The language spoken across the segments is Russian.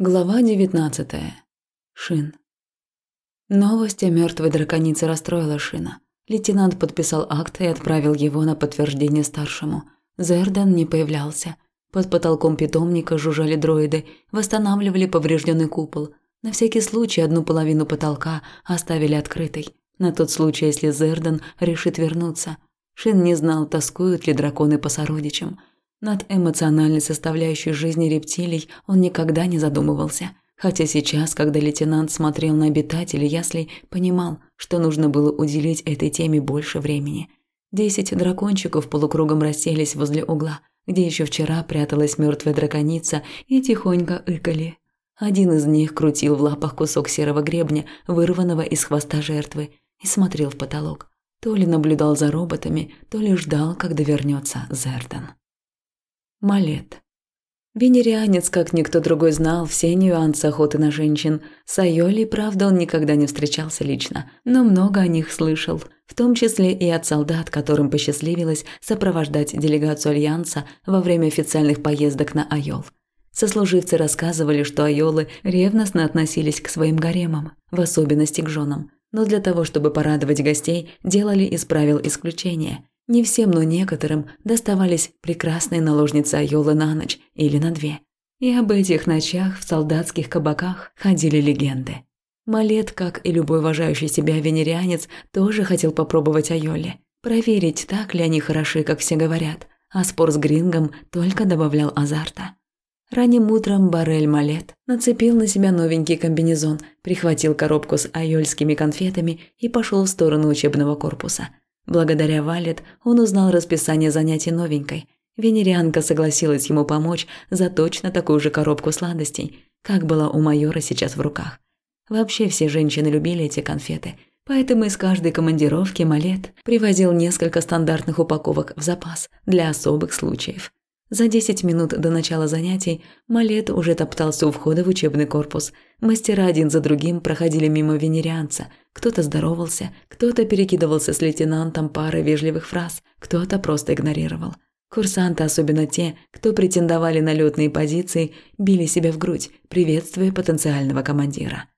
Глава 19. Шин. Новость о мертвой драконице расстроила Шина. Лейтенант подписал акт и отправил его на подтверждение старшему. Зердан не появлялся. Под потолком питомника жужжали дроиды, восстанавливали поврежденный купол. На всякий случай одну половину потолка оставили открытой. На тот случай, если Зердан решит вернуться. Шин не знал, тоскуют ли драконы по сородичам – над эмоциональной составляющей жизни рептилий он никогда не задумывался, хотя сейчас, когда лейтенант смотрел на обитателей яслей, понимал, что нужно было уделить этой теме больше времени. Десять дракончиков полукругом расселись возле угла, где еще вчера пряталась мертвая драконица, и тихонько ыкали. Один из них крутил в лапах кусок серого гребня, вырванного из хвоста жертвы, и смотрел в потолок. То ли наблюдал за роботами, то ли ждал, когда вернется Зердан. Малет. Венерианец, как никто другой, знал все нюансы охоты на женщин. С Айолей, правда, он никогда не встречался лично, но много о них слышал, в том числе и от солдат, которым посчастливилось сопровождать делегацию Альянса во время официальных поездок на Айол. Сослуживцы рассказывали, что Айолы ревностно относились к своим гаремам, в особенности к женам. Но для того, чтобы порадовать гостей, делали из правил исключения – не всем, но некоторым доставались прекрасные наложницы Айолы на ночь или на две. И об этих ночах в солдатских кабаках ходили легенды. Малет, как и любой уважающий себя венерианец, тоже хотел попробовать Айоле. Проверить, так ли они хороши, как все говорят. А спор с Грингом только добавлял азарта. Ранним утром Барель Малет нацепил на себя новенький комбинезон, прихватил коробку с айольскими конфетами и пошел в сторону учебного корпуса – Благодаря Валет он узнал расписание занятий новенькой. Венерианка согласилась ему помочь за точно такую же коробку сладостей, как была у майора сейчас в руках. Вообще все женщины любили эти конфеты, поэтому из каждой командировки Малет привозил несколько стандартных упаковок в запас для особых случаев. За 10 минут до начала занятий Малет уже топтался у входа в учебный корпус. Мастера один за другим проходили мимо венерианца. Кто-то здоровался, кто-то перекидывался с лейтенантом парой вежливых фраз, кто-то просто игнорировал. Курсанты, особенно те, кто претендовали на летные позиции, били себя в грудь, приветствуя потенциального командира.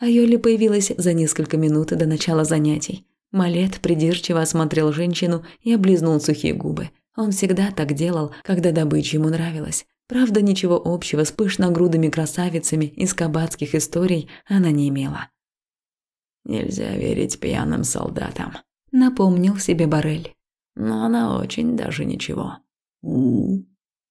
Айоли появилась за несколько минут до начала занятий. Малет придирчиво осмотрел женщину и облизнул сухие губы – он всегда так делал, когда добыча ему нравилась. Правда, ничего общего с пышногрудыми красавицами из кабацких историй она не имела. «Нельзя верить пьяным солдатам», — напомнил себе Барель. «Но она очень даже ничего». «У».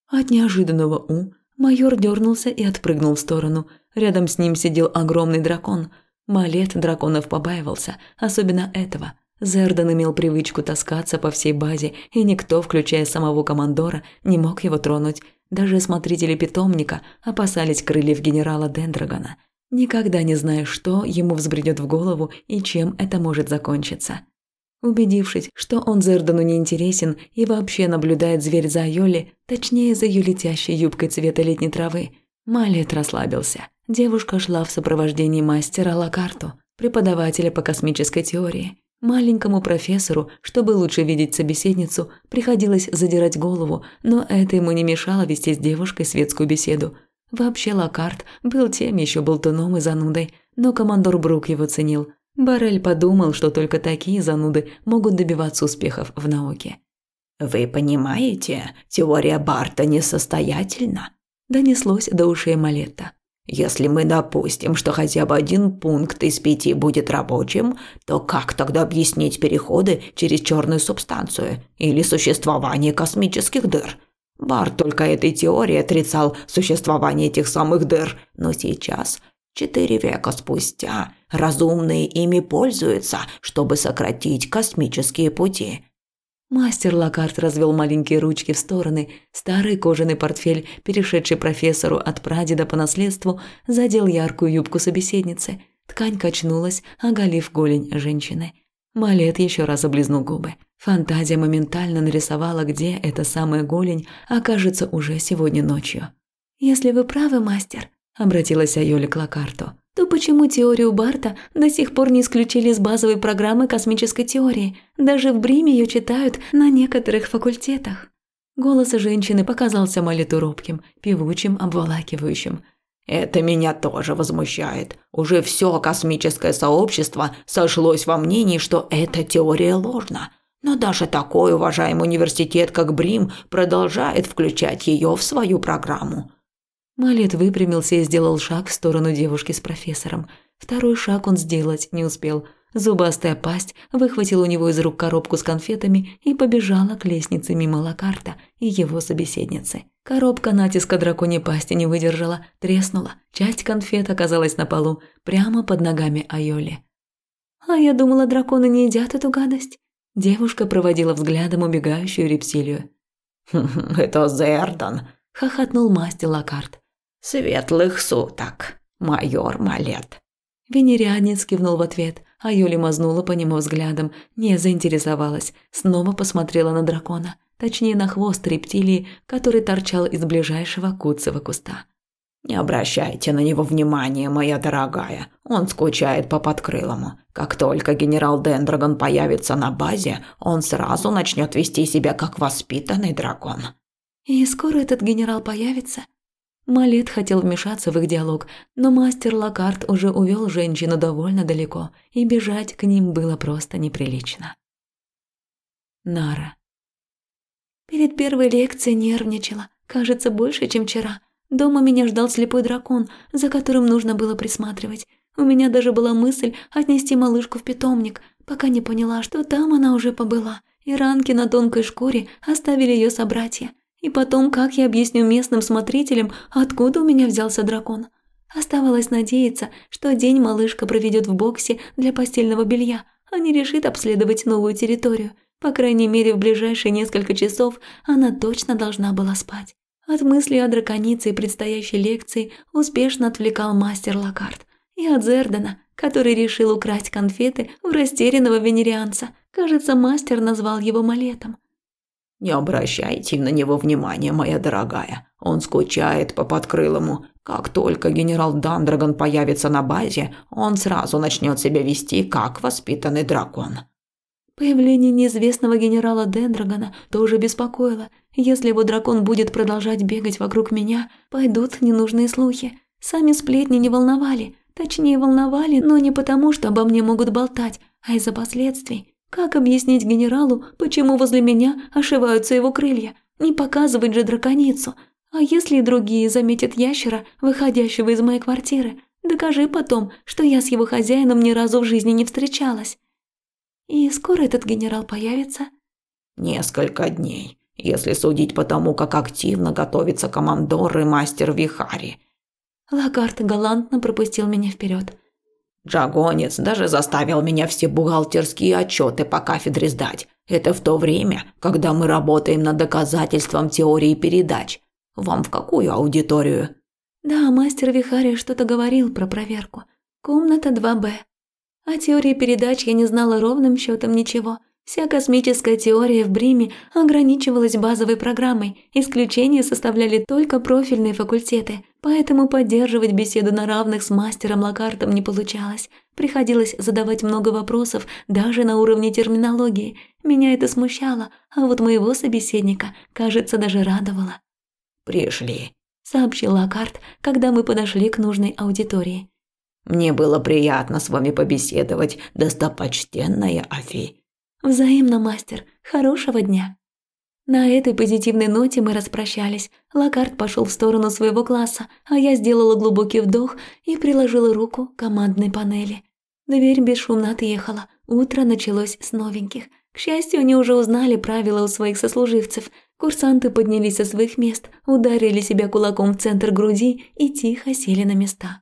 От неожиданного «у» майор дернулся и отпрыгнул в сторону. Рядом с ним сидел огромный дракон. Малет драконов побаивался, особенно этого — Зердан имел привычку таскаться по всей базе, и никто, включая самого командора, не мог его тронуть. Даже смотрители питомника опасались крыльев генерала Дендрагона. Никогда не зная, что ему взбредет в голову и чем это может закончиться. Убедившись, что он Зердану не интересен и вообще наблюдает зверь за Айоли, точнее за ее летящей юбкой цвета летней травы, Малет расслабился. Девушка шла в сопровождении мастера Лакарту, преподавателя по космической теории. Маленькому профессору, чтобы лучше видеть собеседницу, приходилось задирать голову, но это ему не мешало вести с девушкой светскую беседу. Вообще Лакарт был тем еще болтуном и занудой, но командор Брук его ценил. Барель подумал, что только такие зануды могут добиваться успехов в науке. «Вы понимаете, теория Барта несостоятельна?» Донеслось до ушей Малетта. Если мы допустим, что хотя бы один пункт из пяти будет рабочим, то как тогда объяснить переходы через черную субстанцию или существование космических дыр? Бар только этой теорией отрицал существование этих самых дыр, но сейчас, четыре века спустя, разумные ими пользуются, чтобы сократить космические пути. Мастер Лакарт развел маленькие ручки в стороны. Старый кожаный портфель, перешедший профессору от прадеда по наследству, задел яркую юбку собеседницы. Ткань качнулась, оголив голень женщины. Малет еще раз облизнул губы. Фантазия моментально нарисовала, где эта самая голень окажется уже сегодня ночью. «Если вы правы, мастер», – обратилась Айоля к Лакарту, – то почему теорию Барта до сих пор не исключили из базовой программы космической теории? Даже в Бриме ее читают на некоторых факультетах. Голос женщины показался Малету робким, певучим, обволакивающим. Это меня тоже возмущает. Уже все космическое сообщество сошлось во мнении, что эта теория ложна. Но даже такой уважаемый университет, как Брим, продолжает включать ее в свою программу. Малет выпрямился и сделал шаг в сторону девушки с профессором. Второй шаг он сделать не успел. Зубастая пасть выхватила у него из рук коробку с конфетами и побежала к лестнице мимо Лакарта и его собеседницы. Коробка натиска драконьей пасти не выдержала, треснула. Часть конфет оказалась на полу, прямо под ногами Айоли. «А я думала, драконы не едят эту гадость». Девушка проводила взглядом убегающую рептилию. «Это Зердан», – хохотнул мастер Лакарт. «Светлых суток, майор Малет». Венерианец кивнул в ответ, а Юли мазнула по нему взглядом, не заинтересовалась, снова посмотрела на дракона точнее на хвост рептилии, который торчал из ближайшего куцого куста. «Не обращайте на него внимания, моя дорогая. Он скучает по подкрылому. Как только генерал Дендрагон появится на базе, он сразу начнет вести себя как воспитанный дракон». «И скоро этот генерал появится?» Малет хотел вмешаться в их диалог, но мастер Лакарт уже увел женщину довольно далеко, и бежать к ним было просто неприлично. Нара. Перед первой лекцией нервничала, кажется, больше, чем вчера. Дома меня ждал слепой дракон, за которым нужно было присматривать. У меня даже была мысль отнести малышку в питомник, пока не поняла, что там она уже побыла, и ранки на тонкой шкуре оставили ее собратья. И потом, как я объясню местным смотрителям, откуда у меня взялся дракон? Оставалось надеяться, что день малышка проведет в боксе для постельного белья, а не решит обследовать новую территорию – по крайней мере, в ближайшие несколько часов она точно должна была спать. От мысли о драконице и предстоящей лекции успешно отвлекал мастер Лакарт. И от Зердена, который решил украсть конфеты у растерянного венерианца. Кажется, мастер назвал его малетом. «Не обращайте на него внимания, моя дорогая. Он скучает по подкрылому. Как только генерал Дандрагон появится на базе, он сразу начнет себя вести, как воспитанный дракон». Появление неизвестного генерала Дендрагона тоже беспокоило. Если его дракон будет продолжать бегать вокруг меня, пойдут ненужные слухи. Сами сплетни не волновали. Точнее, волновали, но не потому, что обо мне могут болтать, а из-за последствий. Как объяснить генералу, почему возле меня ошиваются его крылья? Не показывать же драконицу. А если и другие заметят ящера, выходящего из моей квартиры? Докажи потом, что я с его хозяином ни разу в жизни не встречалась. И скоро этот генерал появится? Несколько дней, если судить по тому, как активно готовится командор и мастер Вихари. Лагард галантно пропустил меня вперед. Джагонец даже заставил меня все бухгалтерские отчеты по кафедре сдать. Это в то время, когда мы работаем над доказательством теории передач. Вам в какую аудиторию? Да, мастер Вихари что-то говорил про проверку. Комната 2Б. О теории передач я не знала ровным счетом ничего. Вся космическая теория в Бриме ограничивалась базовой программой, исключения составляли только профильные факультеты, поэтому поддерживать беседу на равных с мастером Лакартом не получалось. Приходилось задавать много вопросов даже на уровне терминологии. Меня это смущало, а вот моего собеседника, кажется, даже радовало. «Пришли», – сообщил Лакарт, когда мы подошли к нужной аудитории. Мне было приятно с вами побеседовать, достопочтенная Афи». «Взаимно, мастер. Хорошего дня». На этой позитивной ноте мы распрощались. Лакарт пошел в сторону своего класса, а я сделала глубокий вдох и приложила руку к командной панели. Дверь бесшумно отъехала. Утро началось с новеньких. К счастью, они уже узнали правила у своих сослуживцев. Курсанты поднялись со своих мест, ударили себя кулаком в центр груди и тихо сели на места.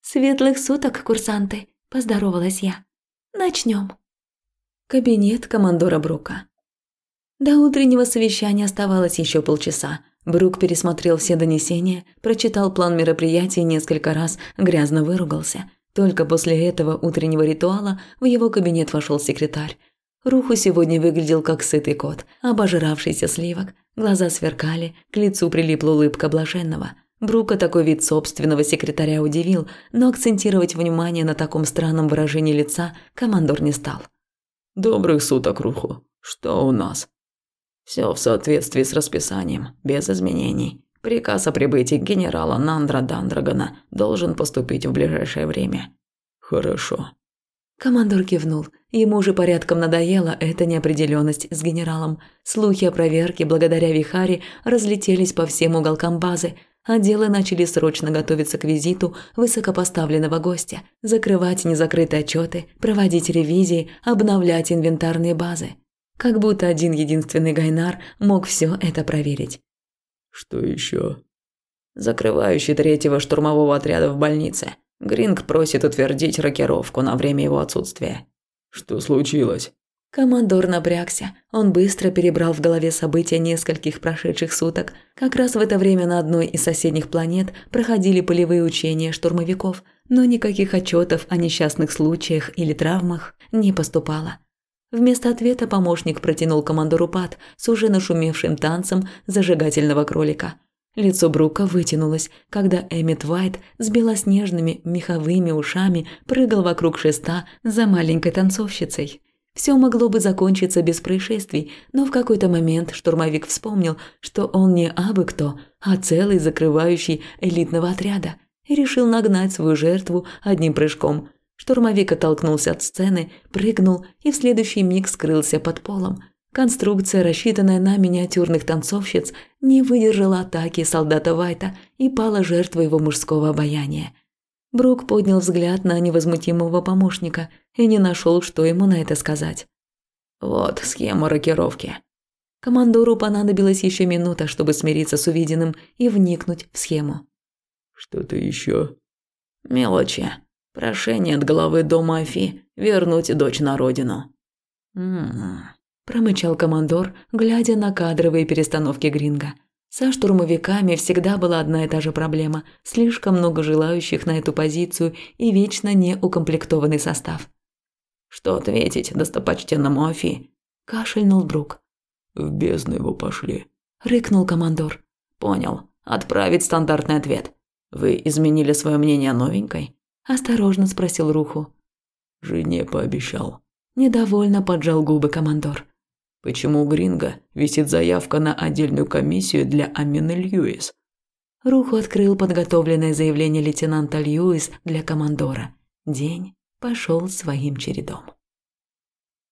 «Светлых суток, курсанты!» – поздоровалась я. «Начнем». Кабинет командора Брука. До утреннего совещания оставалось еще полчаса. Брук пересмотрел все донесения, прочитал план мероприятий несколько раз, грязно выругался. Только после этого утреннего ритуала в его кабинет вошел секретарь. Руху сегодня выглядел как сытый кот, обожравшийся сливок. Глаза сверкали, к лицу прилипла улыбка блаженного – Брука такой вид собственного секретаря удивил, но акцентировать внимание на таком странном выражении лица командор не стал. «Добрых суток, Руху. Что у нас?» Все в соответствии с расписанием, без изменений. Приказ о прибытии генерала Нандра Дандрагона должен поступить в ближайшее время». «Хорошо». Командор кивнул. Ему уже порядком надоела эта неопределенность с генералом. Слухи о проверке благодаря Вихаре разлетелись по всем уголкам базы. Отделы начали срочно готовиться к визиту высокопоставленного гостя, закрывать незакрытые отчеты, проводить ревизии, обновлять инвентарные базы. Как будто один единственный Гайнар мог все это проверить. Что еще? Закрывающий третьего штурмового отряда в больнице. Гринг просит утвердить рокировку на время его отсутствия. Что случилось? Командор напрягся. Он быстро перебрал в голове события нескольких прошедших суток. Как раз в это время на одной из соседних планет проходили полевые учения штурмовиков, но никаких отчетов о несчастных случаях или травмах не поступало. Вместо ответа помощник протянул командору пад с уже нашумевшим танцем зажигательного кролика. Лицо Брука вытянулось, когда Эммит Уайт с белоснежными меховыми ушами прыгал вокруг шеста за маленькой танцовщицей. Все могло бы закончиться без происшествий, но в какой-то момент штурмовик вспомнил, что он не абы кто, а целый закрывающий элитного отряда, и решил нагнать свою жертву одним прыжком – Штурмовик оттолкнулся от сцены, прыгнул и в следующий миг скрылся под полом. Конструкция, рассчитанная на миниатюрных танцовщиц, не выдержала атаки солдата Вайта и пала жертвой его мужского обаяния. Брук поднял взгляд на невозмутимого помощника и не нашел, что ему на это сказать. «Вот схема рокировки». Командору понадобилась еще минута, чтобы смириться с увиденным и вникнуть в схему. «Что-то еще?» «Мелочи. Прошение от главы дома Афи вернуть дочь на родину. М-м, промычал командор, глядя на кадровые перестановки Гринга. Со штурмовиками всегда была одна и та же проблема: слишком много желающих на эту позицию и вечно неукомплектованный состав. Что ответить достопочтенному Афи? кашельнул Брук. В бездну его пошли, рыкнул командор. Понял. Отправить стандартный ответ. Вы изменили свое мнение о новенькой? Осторожно спросил Руху. Жене пообещал. Недовольно поджал губы командор. Почему у Гринга висит заявка на отдельную комиссию для Амины Льюис? Руху открыл подготовленное заявление лейтенанта Льюис для командора. День пошел своим чередом.